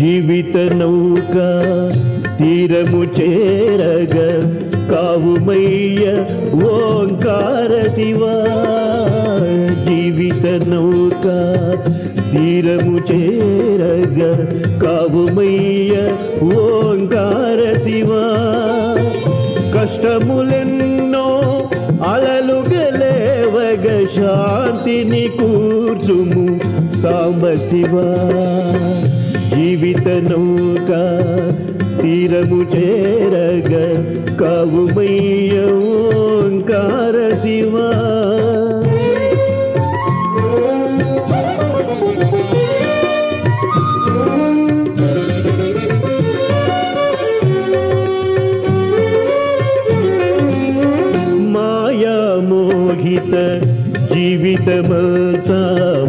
జీవిత నౌక తీరము చేరగ కావుమయ్య ఓంకార శివ. జీవిత నౌక తీరము చేరగ కావుమయ్య ఓంకార శివ. కష్టములెన్నో అలలు గలేవగ శాంతిని కూర్చుము సాంబ శివా జీవిత నౌక తీరము చేరగ కావుమయ్య ఓంకార శివ మాయామోహిత జీవితమంతా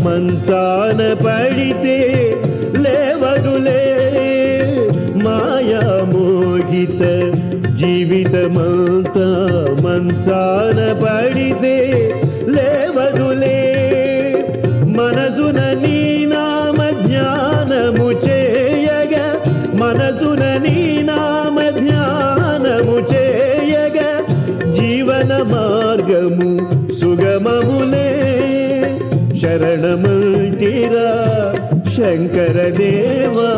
మంచాన పడితే మాయా మోహిత జీవితమంతా మంచాన పడితే లేవదులే. మనసున నీ నామ జ్ఞానము చేయగ మనసున నీ నామ జ్ఞానము చేయగ. జీవన మార్గము సుగమములే శరణమంటిరా. శంకర దేవా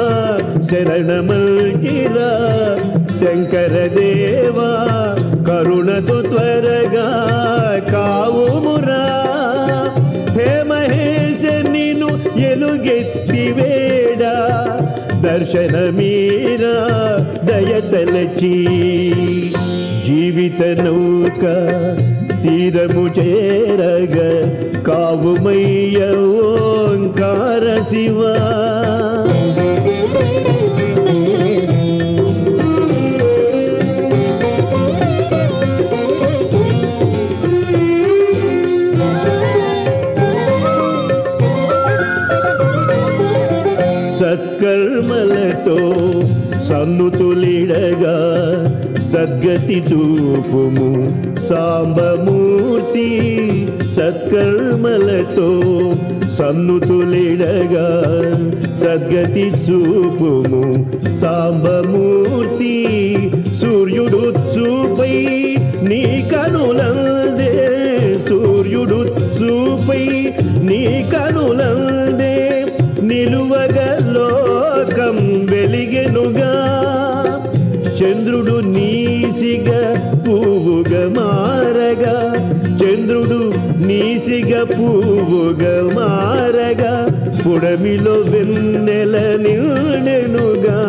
శరణమంటిరా శంకర దేవా కరుణతో త్వరగా కావుమురా. హే మహేశ నిను ఎలుగెత్తి వేడా. దర్శనమీరా దయతలచీ. జీవిత నౌక తీరము చేరగ కావుమయ్య ఓంకార శివ సత్కర్మలతో సన్నుతులిడగా సద్గతి చూపుము సాంబమూర్తి సత్కర్మలతో సన్నుతులిడగా. సద్గతి చూపుము సాంబమూర్తి సూర్యుడు చూపై నీ కనులందే. సూర్యుడు చూపై నీ కనులందే. నిలువగ లోకం వెలిగెనుగా. చంద్రుడు నీసిగ పువ్వుగా మారగా. చంద్రుడు నీసిగ పువ్వుగా మారగా. పుడమిలో వెన్నెల నిండెనుగా.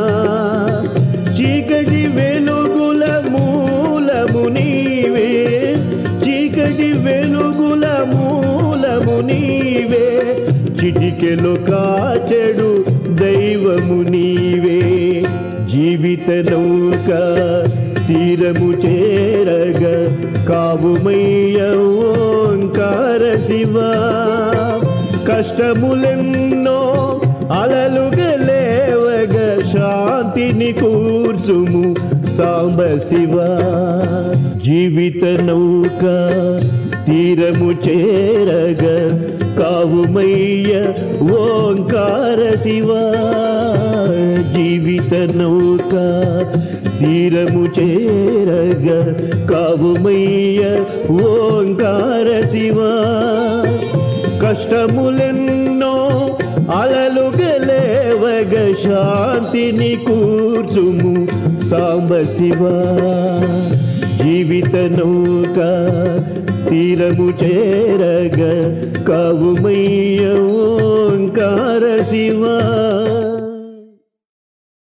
చీకటి వెలుగుల మూలము నీవే. చీకటి వెలుగుల మూలము నీవే. చిటికెలు కాచెడు దైవముని తీరము చేరగ కావుమయ్య ఓంకార శివ. కష్టములెన్నో అలలుగలేవగ శాంతిని కూర్చుము సాంబ శివ. జీవిత నౌక తీరము చేరగ కావుమయ్య ఓంకార శివ. జీవిత నౌక తీరము చేరగ కావుమయ్య ఓంకార శివ. కష్టములెన్నో అలలుగలేవగ శాంతిని కూర్చుము సాంబ శివ. జీవిత నౌక తీరము చేరగ కావుమయ్య ఓంకార శివ.